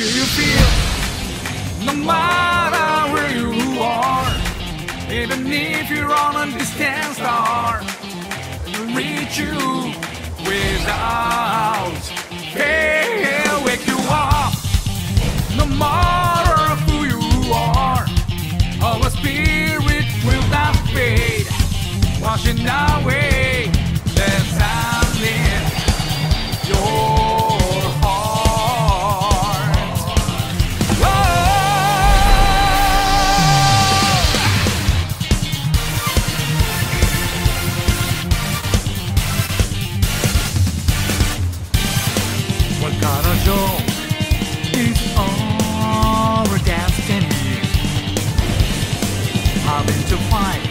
Do you feel no matter where you are, even if you're on a distant star, will reach you without fail. Wake you up, no matter who you are, our spirit will not fade, washing away. 彼女 is all our destiny. Having to fight.